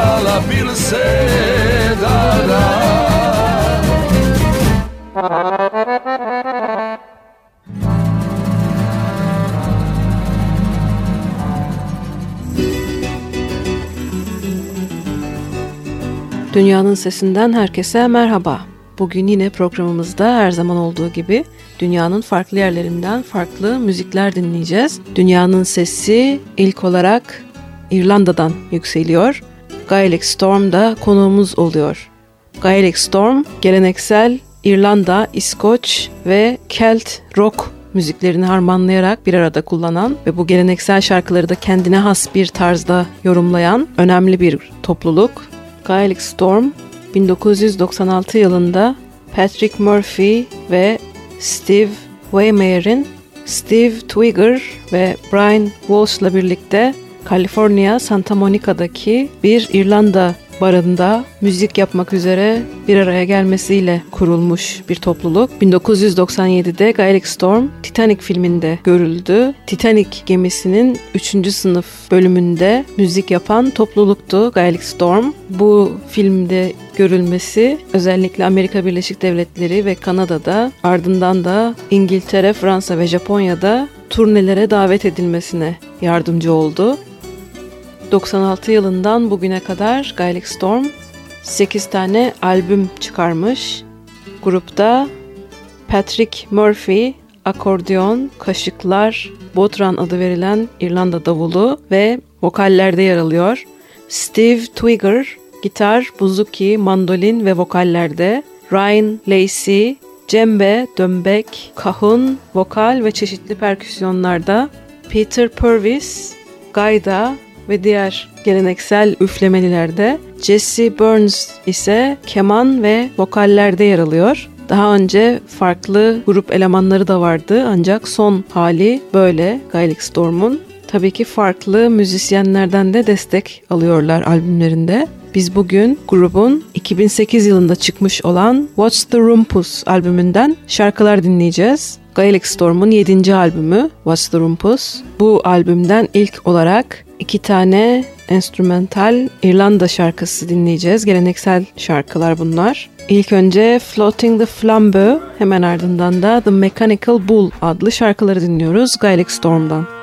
poljubiti dala, bil se dala Dünyanın Sesinden herkese merhaba. Bugün yine programımızda her zaman olduğu gibi dünyanın farklı yerlerinden farklı müzikler dinleyeceğiz. Dünyanın sesi ilk olarak İrlanda'dan yükseliyor. Gaelic Storm da konuğumuz oluyor. Gaelic Storm geleneksel İrlanda, İskoç ve Kelt rock müziklerini harmanlayarak bir arada kullanan ve bu geleneksel şarkıları da kendine has bir tarzda yorumlayan önemli bir topluluk. Gaelic Storm 1996 yılında Patrick Murphy ve Steve Waymeyer'in Steve Twigger ve Brian Walsh'la birlikte Kaliforniya Santa Monica'daki bir İrlanda barında müzik yapmak üzere bir araya gelmesiyle kurulmuş bir topluluk. 1997'de Gaelic Storm Titanic filminde görüldü. Titanic gemisinin 3. sınıf bölümünde müzik yapan topluluktu Gaelic Storm. Bu filmde görülmesi özellikle Amerika Birleşik Devletleri ve Kanada'da ardından da İngiltere, Fransa ve Japonya'da turnelere davet edilmesine yardımcı oldu. 96 yılından bugüne kadar Gaelic Storm 8 tane albüm çıkarmış. Grupta Patrick Murphy akordeon, kaşıklar, botran adı verilen İrlanda davulu ve vokallerde yer alıyor. Steve Twigger gitar, buzuki, mandolin ve vokallerde. Ryan Lacey cembe, dömbek, kahun, vokal ve çeşitli perküsyonlarda. Peter Purvis gayda ve diğer geleneksel üflemelilerde. Jesse Burns ise keman ve vokallerde yer alıyor. Daha önce farklı grup elemanları da vardı ancak son hali böyle Gaelic Storm'un. Tabii ki farklı müzisyenlerden de destek alıyorlar albümlerinde. Biz bugün grubun 2008 yılında çıkmış olan What's the Rumpus albümünden şarkılar dinleyeceğiz. Gaelic Storm'un 7. albümü What's the Rumpus. Bu albümden ilk olarak iki tane enstrümental İrlanda şarkısı dinleyeceğiz. Geleneksel şarkılar bunlar. İlk önce Floating the Flambeau, hemen ardından da The Mechanical Bull adlı şarkıları dinliyoruz Gaelic Storm'dan.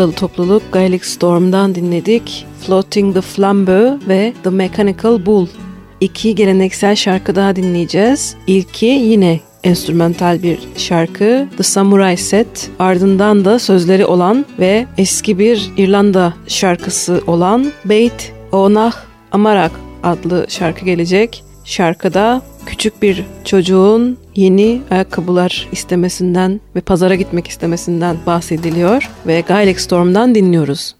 İrlandalı topluluk Gaelic Storm'dan dinledik. Floating the Flambeau ve The Mechanical Bull. İki geleneksel şarkı daha dinleyeceğiz. İlki yine enstrümantal bir şarkı The Samurai Set ardından da sözleri olan ve eski bir İrlanda şarkısı olan Beit Onah Amarak adlı şarkı gelecek. Şarkıda küçük bir çocuğun yeni ayakkabılar istemesinden ve pazara gitmek istemesinden bahsediliyor ve Gaelic Storm'dan dinliyoruz.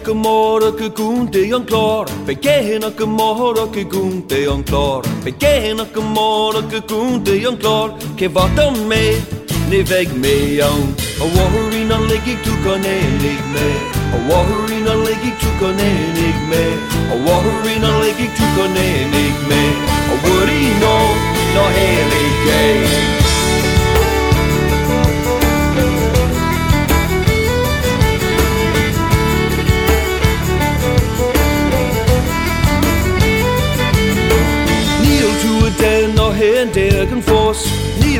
hinaka mora ke gun de on klar Pe ke hinaka mora ke gun de on klar Pe ke hinaka mora ke gun de on klar Ke vat om me, ne veg me on. A wahuri na legi tuk on en me. A wahuri na legi tuk on en me. A wahuri na legi tuk on en me. A wuri no, no helig me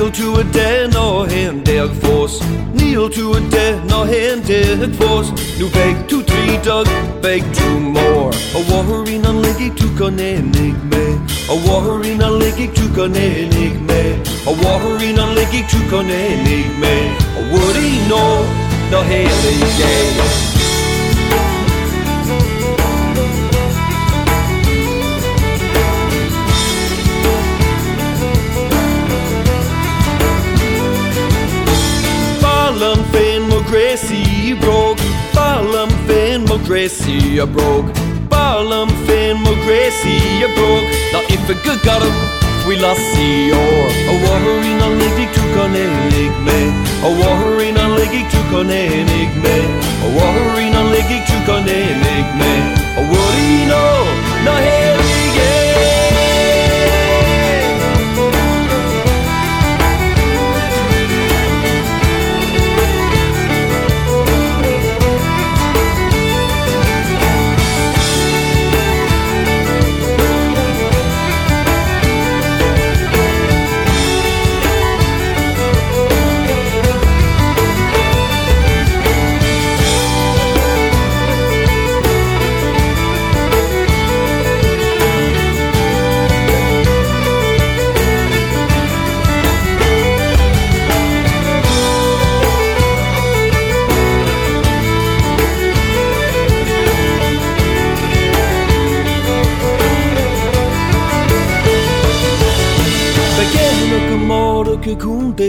Kneel to a er dag, når han dag fors Kneel to a er dag, når han dag fors Nu væk to three dog, væk to more A warherin in a du to en ikke med. Og warherin on ligge, du kan en ikke med. Og warherin on ligge, du kan a ikke med. Og hvor de når, når hele Gracie a broke. Balam fin mo Gracie a broke. Now if a good got him we lost see or a warring on leggy to conenig me a warring on leggy to conenig me a warring on leggy to conenig me a worry no no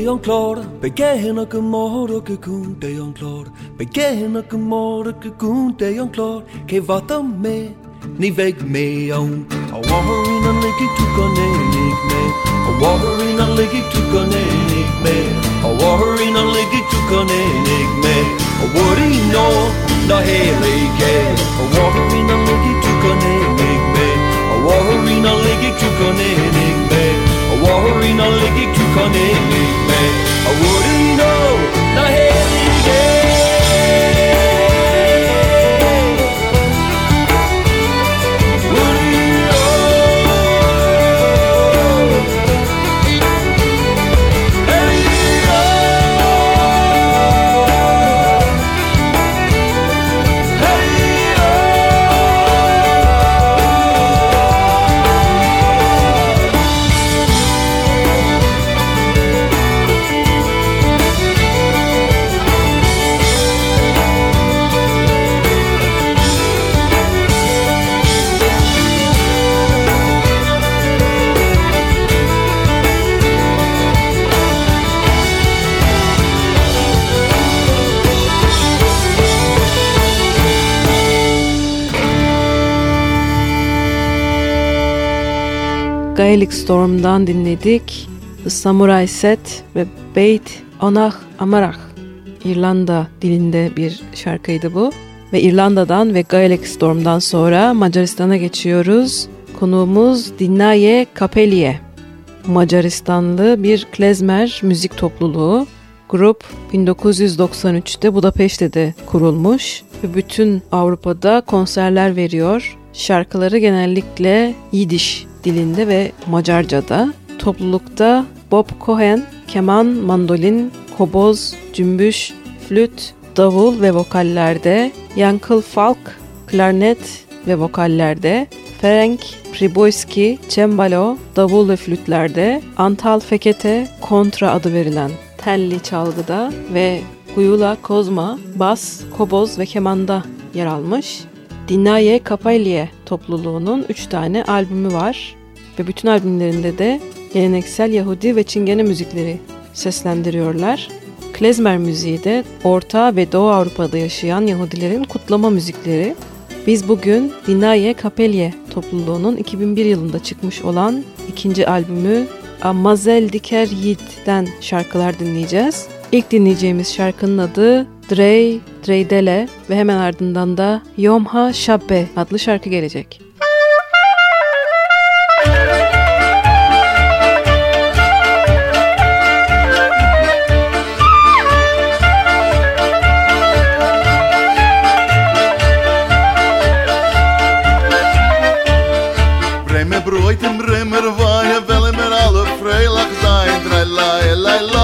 onklart, begge nok mor og kun det onklart, begge nok mor og kun det onklart, kan vata me. ni væk med on. Water in a ligge tuk on en me. water in a ligge tuk on en me. water in a ligge tuk on en me. A og hvor de water in a ligge tuk on en me. water in a ligge tuk on en me. water in a ligge tuk on en me. I wouldn't know, not hesitate Gaelic Storm'dan dinledik. The Samurai Set ve Beit Onah Amarach. İrlanda dilinde bir şarkıydı bu. Ve İrlanda'dan ve Gaelic Storm'dan sonra Macaristan'a geçiyoruz. Konuğumuz Dinnaye Kapeliye. Macaristanlı bir klezmer müzik topluluğu. Grup 1993'te Budapeşte'de kurulmuş ve bütün Avrupa'da konserler veriyor. Şarkıları genellikle Yidiş dilinde ve Macarca'da. Toplulukta Bob Cohen, keman, mandolin, koboz, cümbüş, flüt, davul ve vokallerde, Yankıl Falk, klarnet ve vokallerde, Ferenc Priboyski, cembalo, davul ve flütlerde, Antal Fekete, kontra adı verilen telli çalgıda ve Guyula Kozma, bas, koboz ve kemanda yer almış. Dinaye Kapalye topluluğunun 3 tane albümü var ve bütün albümlerinde de geleneksel Yahudi ve Çingene müzikleri seslendiriyorlar. Klezmer müziği de Orta ve Doğu Avrupa'da yaşayan Yahudilerin kutlama müzikleri. Biz bugün Dinaye Kapelye topluluğunun 2001 yılında çıkmış olan ikinci albümü Amazel Diker Yid'den şarkılar dinleyeceğiz. İlk dinleyeceğimiz şarkının adı Drey Dreydele ve hemen ardından da Yomha Şabbe adlı şarkı gelecek. Bremer, Breuten, Bremer, Weine, Welle, Mer, alle, Freilach, Sein, Drei, Lai, Lai, Lai.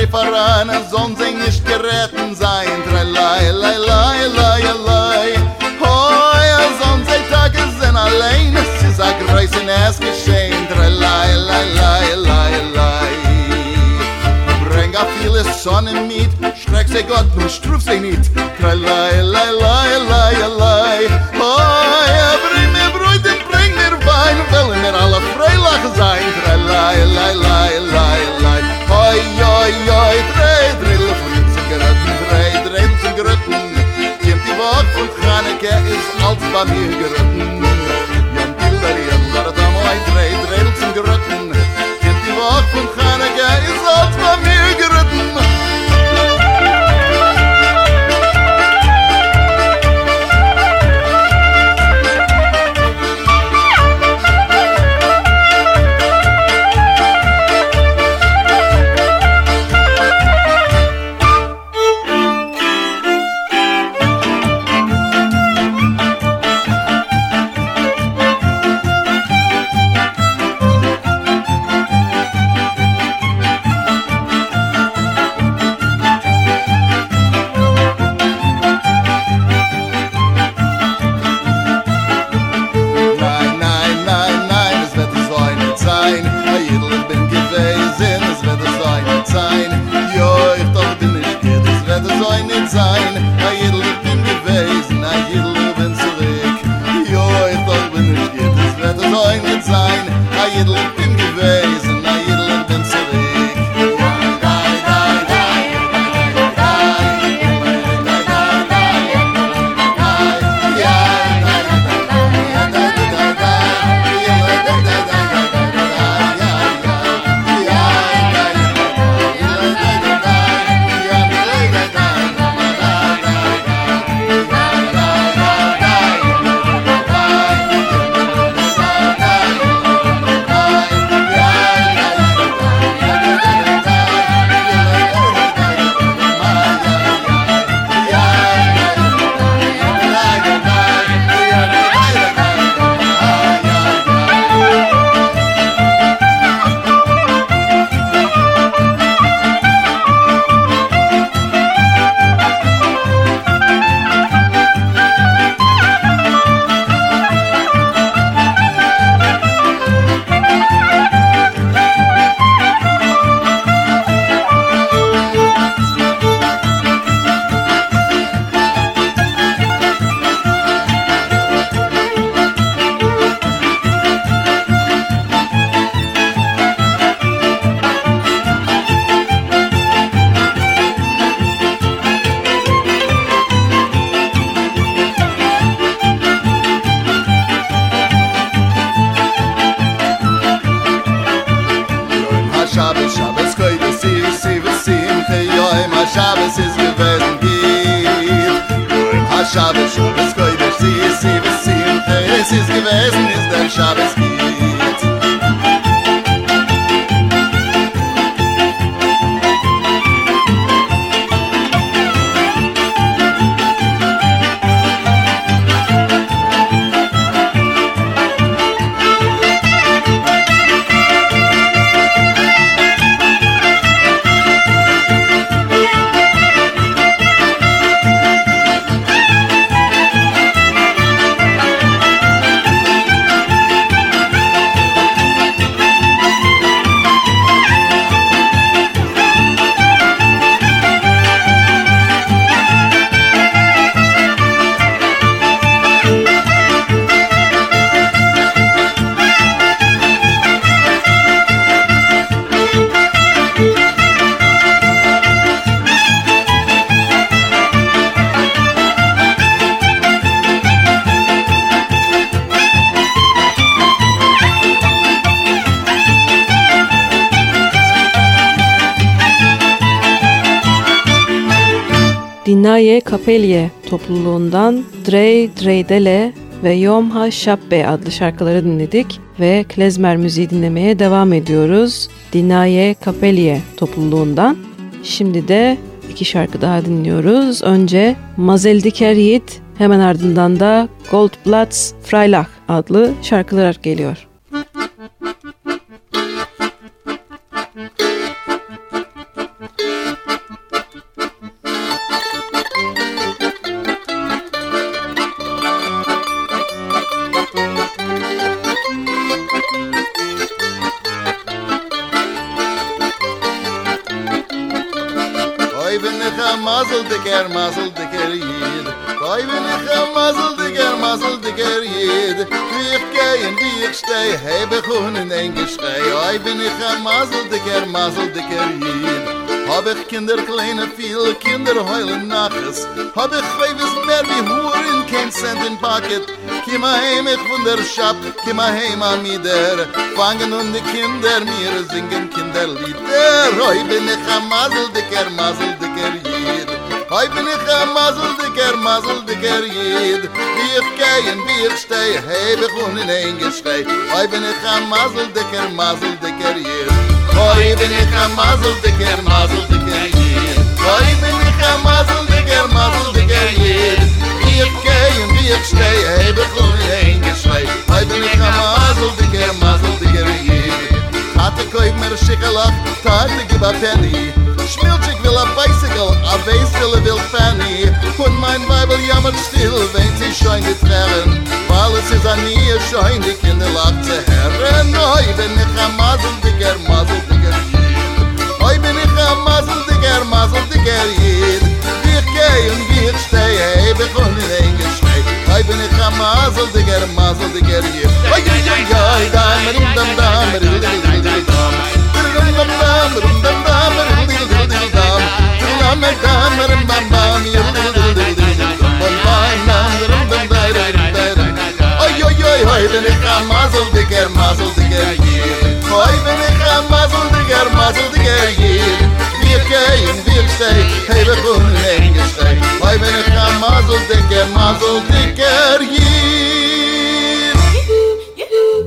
Ri faran a zon zeng nicht geretten sein Drei lai lai lai lai lai Hoi a zon tage sind allein Es ist ein Kreis in es geschehen Drei lai lai lai lai lai Bring a viele Sonne mit Schreck sie Gott, nur struf sie nit Drei lai lai lai lai lai Hoi bring mir Bräut und bring mir Wein. Will mir alle freilach sein. Papier gerötten, Jan Bilder, Jan Garda, Moi, Drei, Drei, Zum Gerötten. Dinaye Kapelye topluluğundan Drey Dreydele ve Yom Ha Shabbe adlı şarkıları dinledik ve klezmer müziği dinlemeye devam ediyoruz. Dinaye Kapelye topluluğundan. Şimdi de iki şarkı daha dinliyoruz. Önce Mazel Diker Yiğit, hemen ardından da Goldblatts Freilach adlı şarkılar geliyor. bin ich a mazel dicker, mazel dicker jid. Oi bin ich a mazel dicker, mazel dicker jid. Wie ich geh und wie ich steh, hebe ich in ein Geschrei. Oi bin ich a mazel dicker, mazel dicker jid. Hab ich kinder kleine viel kinder heulen naches Hab ich weiwes mehr wie huur in kein cent in pocket. Kima heim ich von der Schab Kima heim am ider Fangen und die kinder mir singen kinderlieder. Oy bin ich a mazel diker mazel diker yid Hoi bin ich a mazel dicker, mazel dicker jid. Wie ich geh wie ich steh, heb ich in ein geschrei. Hoi bin ich a mazel dicker, mazel dicker jid Hoi bin ich a mazel dicker, mazel dicker jid. Hoi bin ich a mazel dicker, mazel dicker jid. Wie ich geh und wie ich steh, heb ich in ein geschrei. Hoi bin ich a mazel dicker, mazel dicker jid Tate koib mer schikalach, tate gib a penny Schmilchik will a bicycle, a vase will a will fanny. Und mein Weibel jammert still, wenn sie schein die Tränen Weil es ist an ihr schein, die Kinder lacht zu herren Oi, bin ich a mazel dicker, mazel dicker jid. Oi, bin ich a mazel dicker, mazel dicker jid. Ich geh und wie ich steh, hey, bin ich un in ein Geschrei Oi, bin ich a mazel dicker, mazel dicker jid. Oi, oi, oi, oi, dam, dam, dam, dam, dam, dam, dam,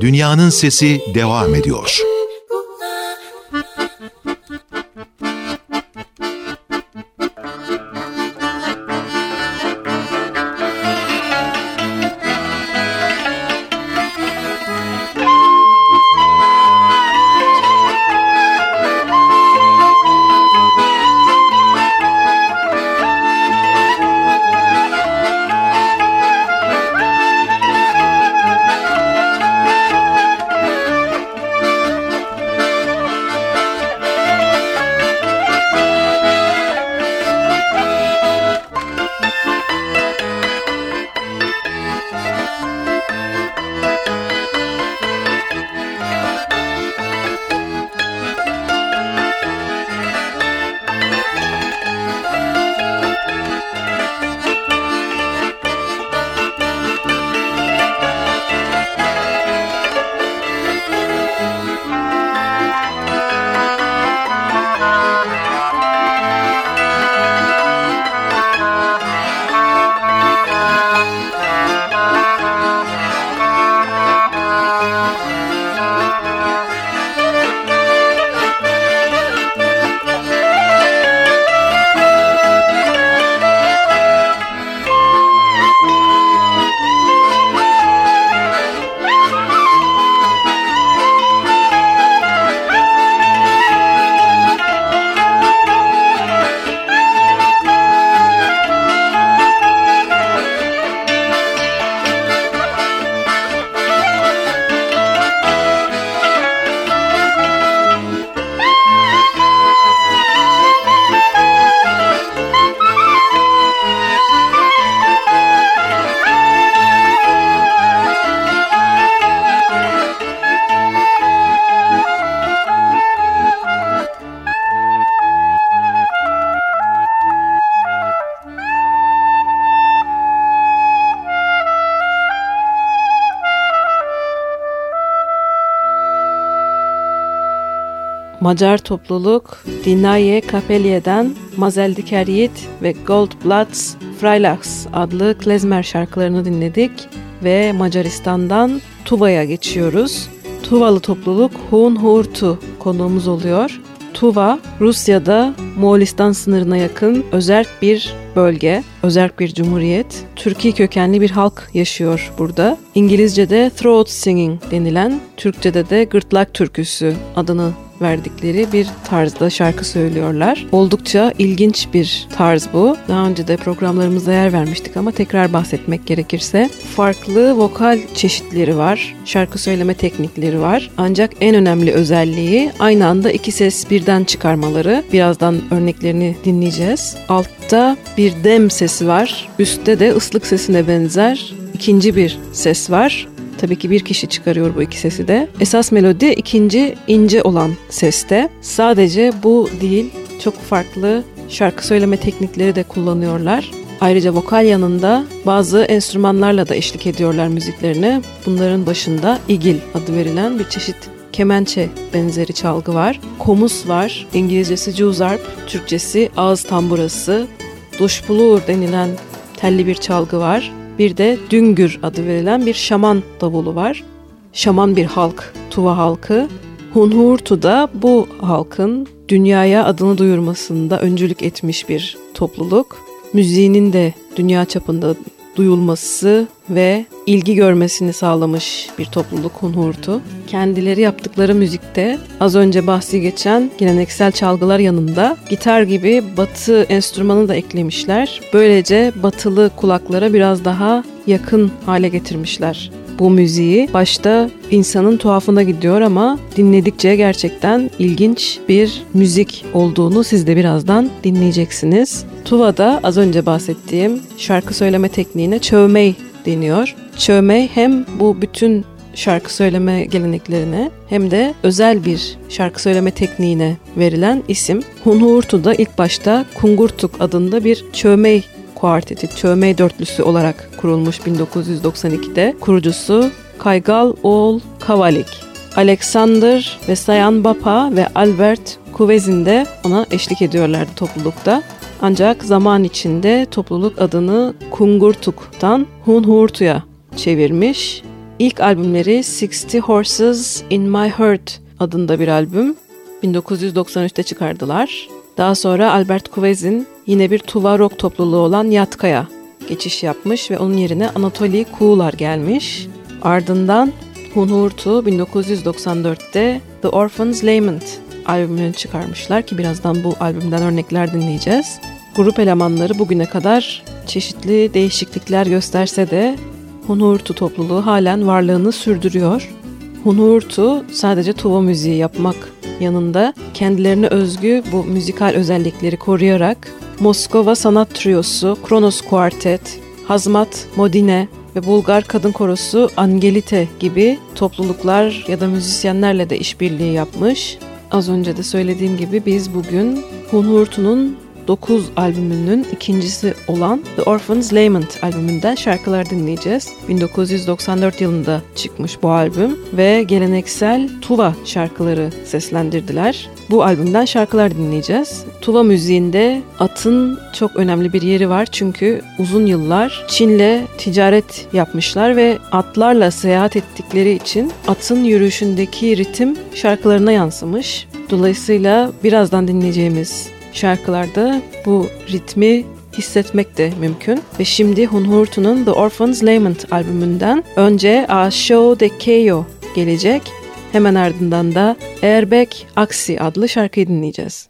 Dünyanın Sesi devam ediyor. Macar topluluk Dinaye Kapelye'den Mazeldikeryit ve Goldblatts Freilax adlı klezmer şarkılarını dinledik ve Macaristan'dan Tuva'ya geçiyoruz. Tuvalı topluluk Hun Hurtu konuğumuz oluyor. Tuva, Rusya'da Moğolistan sınırına yakın özerk bir bölge, özerk bir cumhuriyet. Türkiye kökenli bir halk yaşıyor burada. İngilizce'de throat singing denilen, Türkçe'de de gırtlak türküsü adını verdikleri bir tarzda şarkı söylüyorlar. Oldukça ilginç bir tarz bu. Daha önce de programlarımızda yer vermiştik ama tekrar bahsetmek gerekirse farklı vokal çeşitleri var. Şarkı söyleme teknikleri var. Ancak en önemli özelliği aynı anda iki ses birden çıkarmaları. Birazdan örneklerini dinleyeceğiz. Altta bir dem sesi var. Üstte de ıslık sesine benzer ikinci bir ses var. Tabii ki bir kişi çıkarıyor bu iki sesi de. Esas melodi ikinci ince olan seste. Sadece bu değil, çok farklı şarkı söyleme teknikleri de kullanıyorlar. Ayrıca vokal yanında bazı enstrümanlarla da eşlik ediyorlar müziklerine. Bunların başında igil adı verilen bir çeşit kemençe benzeri çalgı var. Komus var, İngilizcesi juzarp, Türkçesi ağız tamburası, duşbulur denilen telli bir çalgı var. Bir de düngür adı verilen bir şaman davulu var. Şaman bir halk, Tuva halkı. Hunhurtu da bu halkın dünyaya adını duyurmasında öncülük etmiş bir topluluk. Müziğinin de dünya çapında duyulması ve ilgi görmesini sağlamış bir topluluk Hunhurtu. Kendileri yaptıkları müzikte az önce bahsi geçen geleneksel çalgılar yanında gitar gibi batı enstrümanı da eklemişler. Böylece batılı kulaklara biraz daha yakın hale getirmişler bu müziği. Başta insanın tuhafına gidiyor ama dinledikçe gerçekten ilginç bir müzik olduğunu siz de birazdan dinleyeceksiniz. Tuva'da az önce bahsettiğim şarkı söyleme tekniğine çövmey deniyor. Çövmey hem bu bütün şarkı söyleme geleneklerine hem de özel bir şarkı söyleme tekniğine verilen isim. Hunhurtu'da ilk başta Kungurtuk adında bir çövmey kuarteti, çövmey dörtlüsü olarak kurulmuş 1992'de. Kurucusu Kaygal Oğul Kavalik. Alexander ve Sayan Bapa ve Albert Kuvezin de ona eşlik ediyorlardı toplulukta. Ancak zaman içinde topluluk adını Kungurtuk'tan Hunhurtu'ya çevirmiş. İlk albümleri 60 Horses in My Heart adında bir albüm. 1993'te çıkardılar. Daha sonra Albert Kuvezin yine bir Tuva rock topluluğu olan Yatka'ya geçiş yapmış ve onun yerine Anatoly Kuğular gelmiş. Ardından Hunhurtu 1994'te The Orphan's Lament albümünü çıkarmışlar ki birazdan bu albümden örnekler dinleyeceğiz. Grup elemanları bugüne kadar çeşitli değişiklikler gösterse de Hunhurtu topluluğu halen varlığını sürdürüyor. Hunhurtu sadece tuva müziği yapmak yanında kendilerine özgü bu müzikal özellikleri koruyarak Moskova Sanat Triosu, Kronos Quartet, Hazmat Modine ve Bulgar kadın korosu Angelite gibi topluluklar ya da müzisyenlerle de işbirliği yapmış. Az önce de söylediğim gibi biz bugün Hunhurtu'nun 9 albümünün ikincisi olan The Orphan's Lament albümünden şarkılar dinleyeceğiz. 1994 yılında çıkmış bu albüm ve geleneksel Tuva şarkıları seslendirdiler. Bu albümden şarkılar dinleyeceğiz. Tuva müziğinde atın çok önemli bir yeri var çünkü uzun yıllar Çin'le ticaret yapmışlar ve atlarla seyahat ettikleri için atın yürüyüşündeki ritim şarkılarına yansımış. Dolayısıyla birazdan dinleyeceğimiz şarkılarda bu ritmi hissetmek de mümkün. Ve şimdi Hunhurtu'nun The Orphan's Lament albümünden önce A Show de Keio gelecek. Hemen ardından da Airbag Aksi adlı şarkıyı dinleyeceğiz.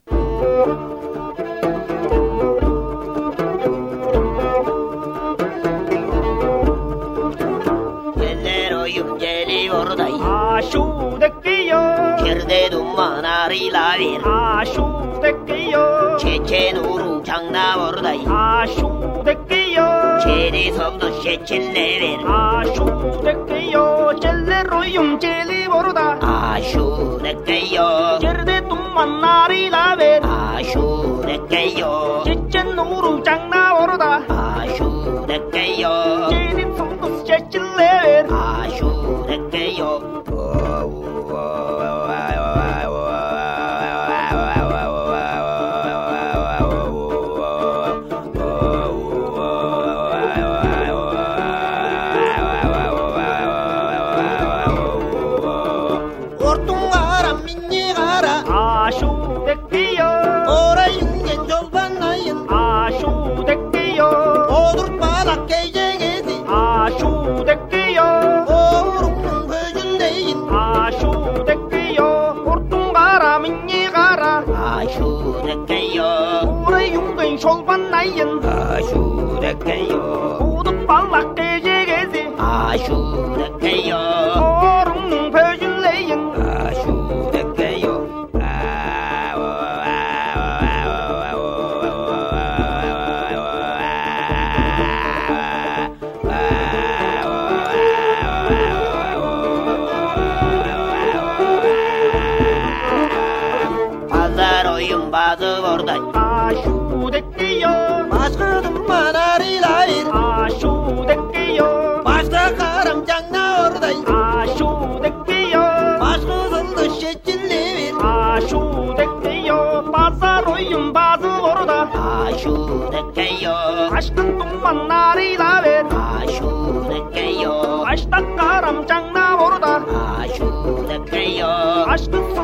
Çeçen uruk çangna borday Aşuk tekiyor Çeri soldu şekilleri Aşurekkyo ചെല്ലറൊയും ചെലി വറുത ആശൂരക്കയ്യോ ചെറുതെ തുമ്മൻ നാറിലാവേ ആശൂരക്കയ്യോ ചെച്ചെന്നൂറും ചങ്ങ വറുത ആശൂരക്കയ്യോ ചെരി സ്വന്തം ചെച്ചില്ലേവേ ആശൂരക്കയ്യോ Hey. 만날이 다베 아슈르게요 아시다 까람짱 나보르다 아슈르게요 아시다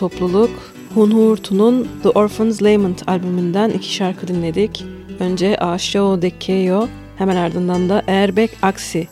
topluluk Hunhurtu'nun The Orphan's Lament albümünden iki şarkı dinledik. Önce Aşo de Keyo, hemen ardından da Erbek Aksi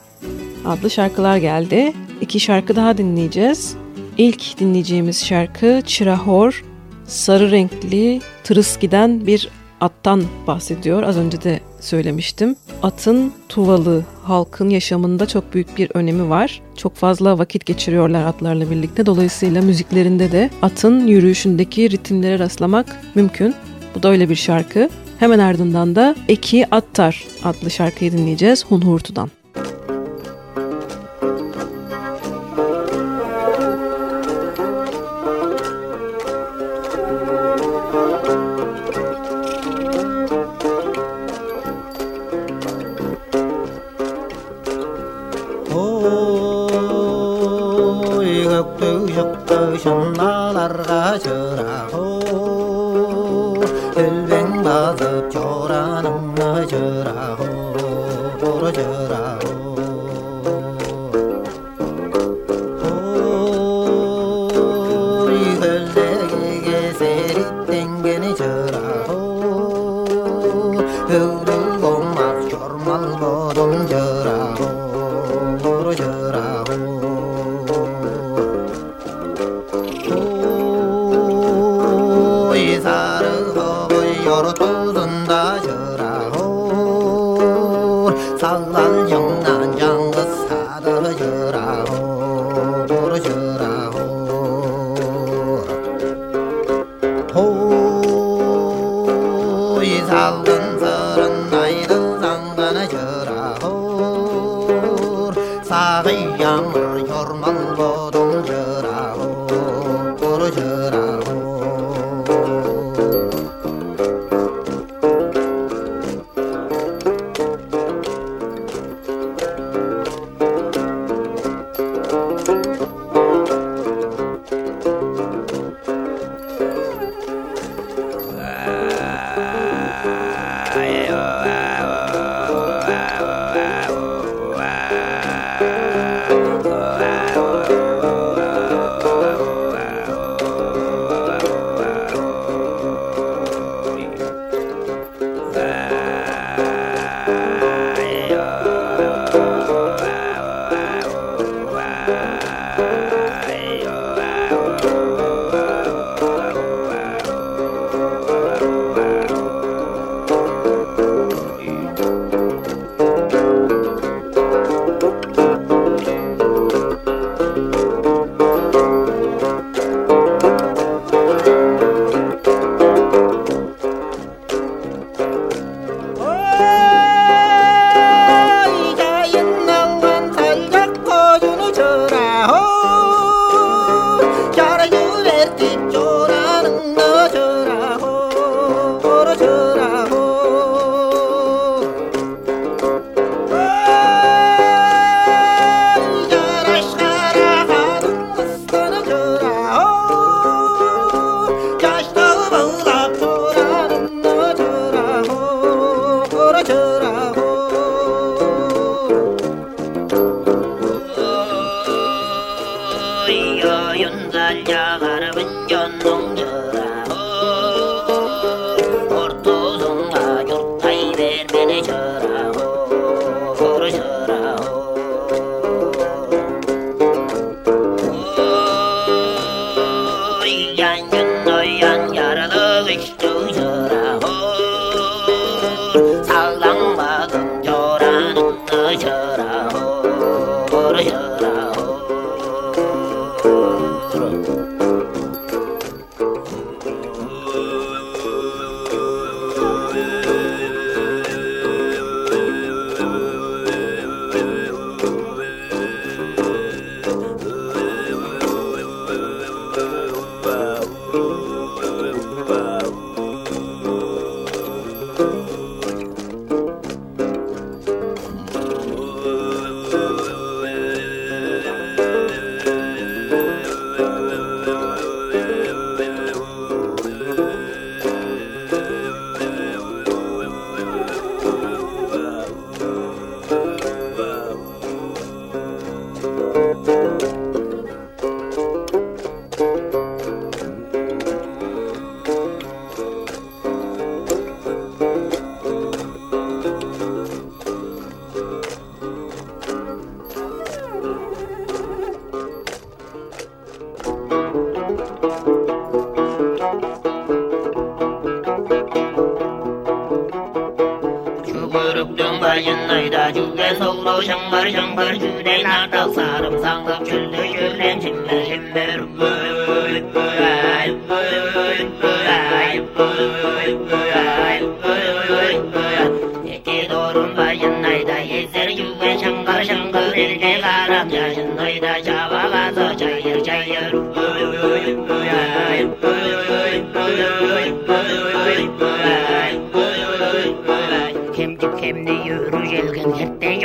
adlı şarkılar geldi. İki şarkı daha dinleyeceğiz. İlk dinleyeceğimiz şarkı Çırahor, sarı renkli, tırıs giden bir attan bahsediyor. Az önce de söylemiştim. Atın tuvalı halkın yaşamında çok büyük bir önemi var. Çok fazla vakit geçiriyorlar atlarla birlikte. Dolayısıyla müziklerinde de atın yürüyüşündeki ritimlere rastlamak mümkün. Bu da öyle bir şarkı. Hemen ardından da Eki Attar adlı şarkıyı dinleyeceğiz Hunhurtu'dan.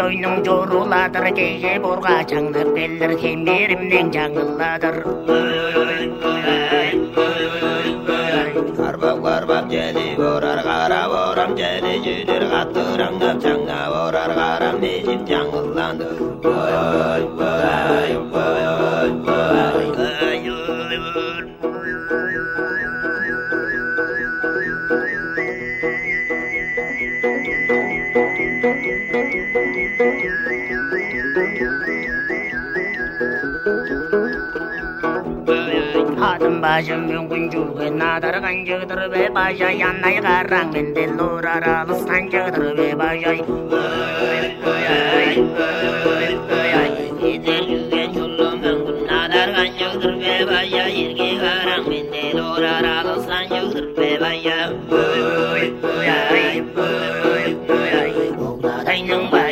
ойның жоруладыр кеже борға жаңнар белдір кемберимнен жаңыладыр арбап арбап жели борар қара борам жели жүдір қатты жаңа борар қарам бешім жаңыландыр Bajam yungun juge na dargan jagdar be baja yan nay garang min de lora ra lustan jagdar be baja Hãy subscribe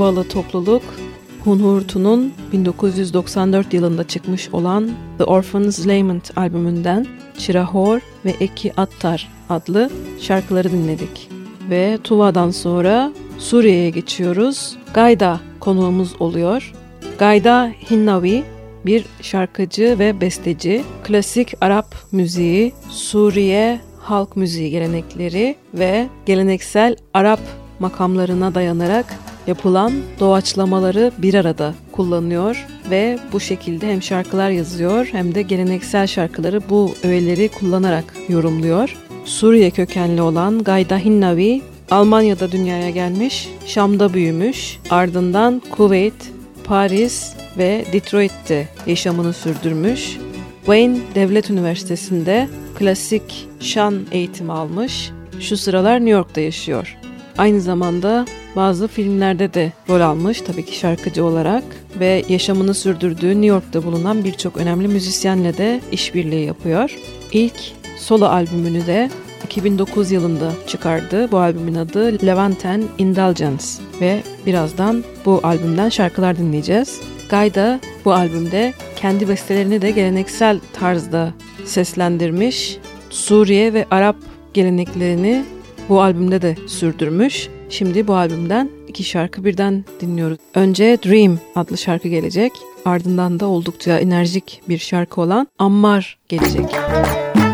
Tuvalı topluluk Hunhurtu'nun 1994 yılında çıkmış olan The Orphans Lament albümünden Çirahor ve Eki Attar adlı şarkıları dinledik. Ve Tuva'dan sonra Suriye'ye geçiyoruz. Gayda konuğumuz oluyor. Gayda Hinnavi bir şarkıcı ve besteci, klasik Arap müziği, Suriye halk müziği gelenekleri ve geleneksel Arap makamlarına dayanarak yapılan doğaçlamaları bir arada kullanıyor ve bu şekilde hem şarkılar yazıyor hem de geleneksel şarkıları bu öğeleri kullanarak yorumluyor. Suriye kökenli olan Gayda Hinnavi Almanya'da dünyaya gelmiş, Şam'da büyümüş, ardından Kuveyt, Paris ve Detroit'te yaşamını sürdürmüş. Wayne Devlet Üniversitesi'nde klasik şan eğitimi almış. Şu sıralar New York'ta yaşıyor. Aynı zamanda bazı filmlerde de rol almış tabii ki şarkıcı olarak ve yaşamını sürdürdüğü New York'ta bulunan birçok önemli müzisyenle de işbirliği yapıyor. İlk solo albümünü de 2009 yılında çıkardı. Bu albümün adı Levanten Indulgence ve birazdan bu albümden şarkılar dinleyeceğiz. Gayda bu albümde kendi bestelerini de geleneksel tarzda seslendirmiş. Suriye ve Arap geleneklerini bu albümde de sürdürmüş. Şimdi bu albümden iki şarkı birden dinliyoruz. Önce Dream adlı şarkı gelecek. Ardından da oldukça enerjik bir şarkı olan Ammar gelecek. Müzik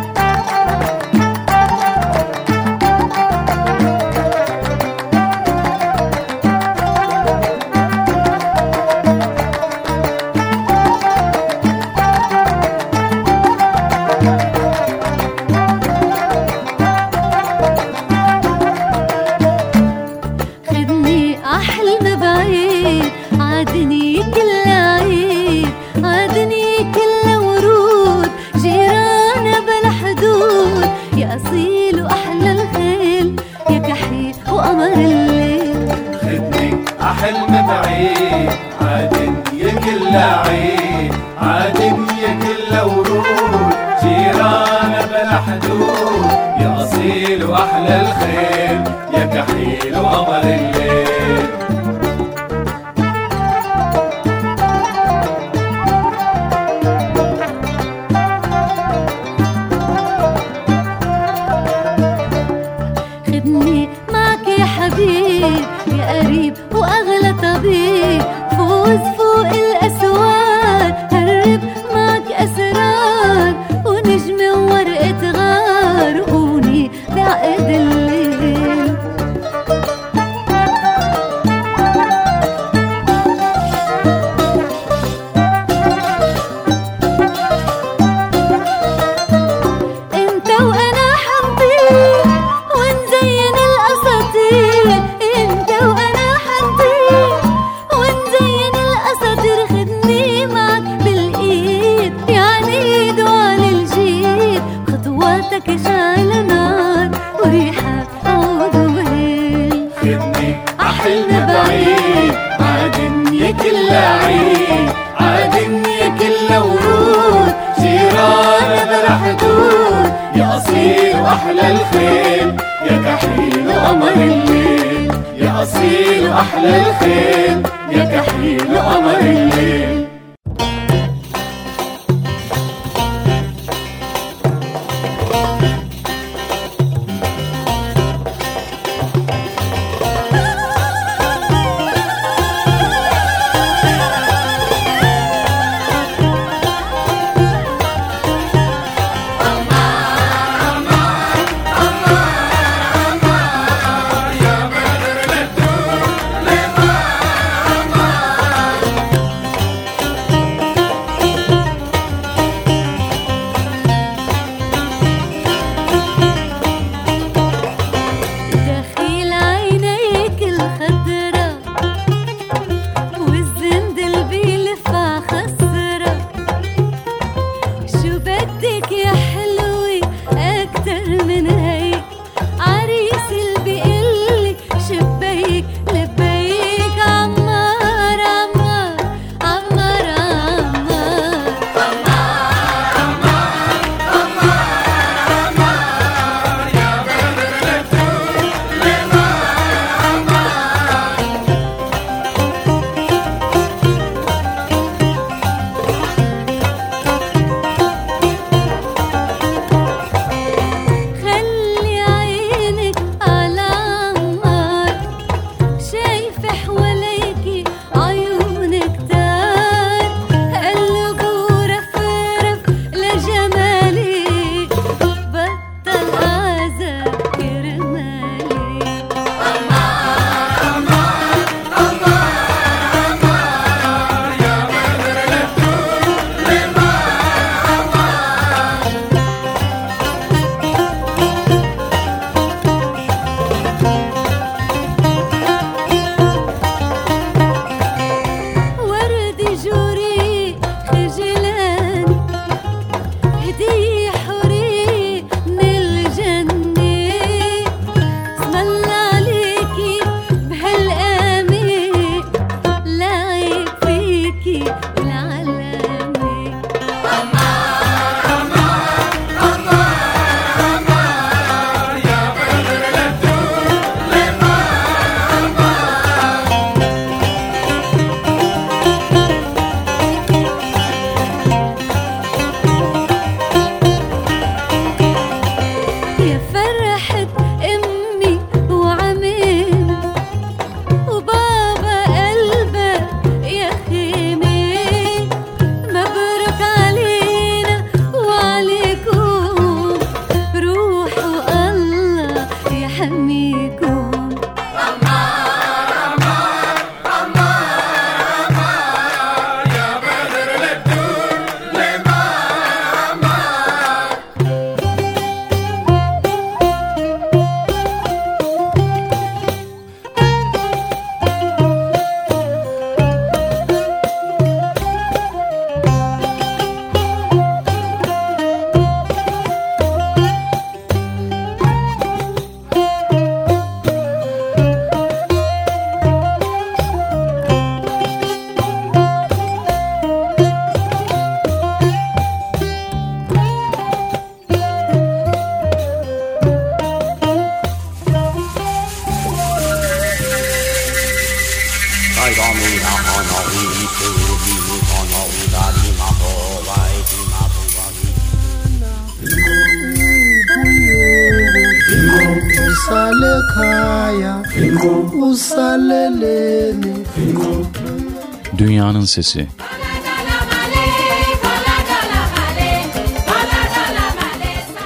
Sesi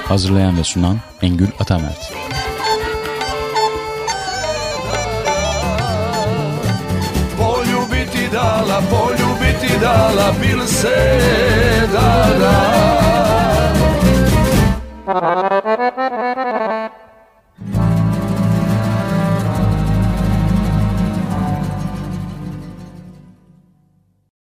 Hazırlayan ve sunan Engül Atamert Poljubiti dala, poljubiti dala, bil se da da.